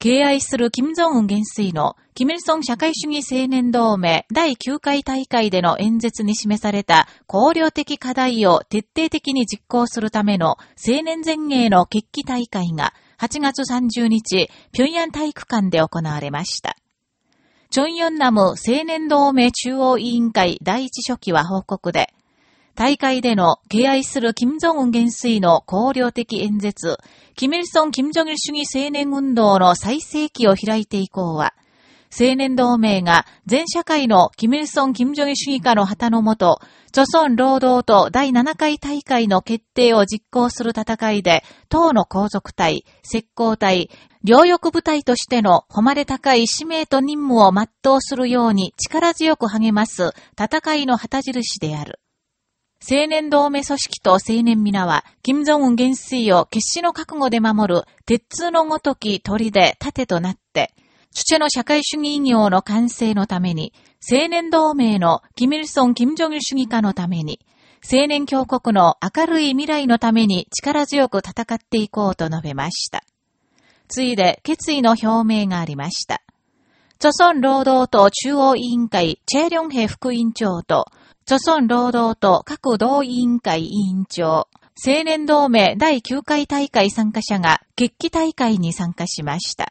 敬愛する金正恩元帥の、キミルソン社会主義青年同盟第9回大会での演説に示された考慮的課題を徹底的に実行するための青年前衛の決起大会が8月30日、平壌体育館で行われました。チョンヨンナム青年同盟中央委員会第一書記は報告で、大会での敬愛する金正恩元帥の考慮的演説、キミルソン・金正日主義青年運動の最盛期を開いて以降は、青年同盟が全社会のキミルソン・金正日主義家の旗のもと、著村労働と第7回大会の決定を実行する戦いで、党の皇族隊、石膏隊、両翼部隊としての誉れ高い使命と任務を全うするように力強く励ます戦いの旗印である。青年同盟組織と青年皆は、金正恩元帥を決死の覚悟で守る、鉄通のごとき鳥で盾となって、土の社会主義医業の完成のために、青年同盟のキミルソン・キム・ジョギル主義家のために、青年強国の明るい未来のために力強く戦っていこうと述べました。ついで決意の表明がありました。著村労働党中央委員会チェリョンヘ副委員長と、著村労働党各同委員会委員長、青年同盟第9回大会参加者が決起大会に参加しました。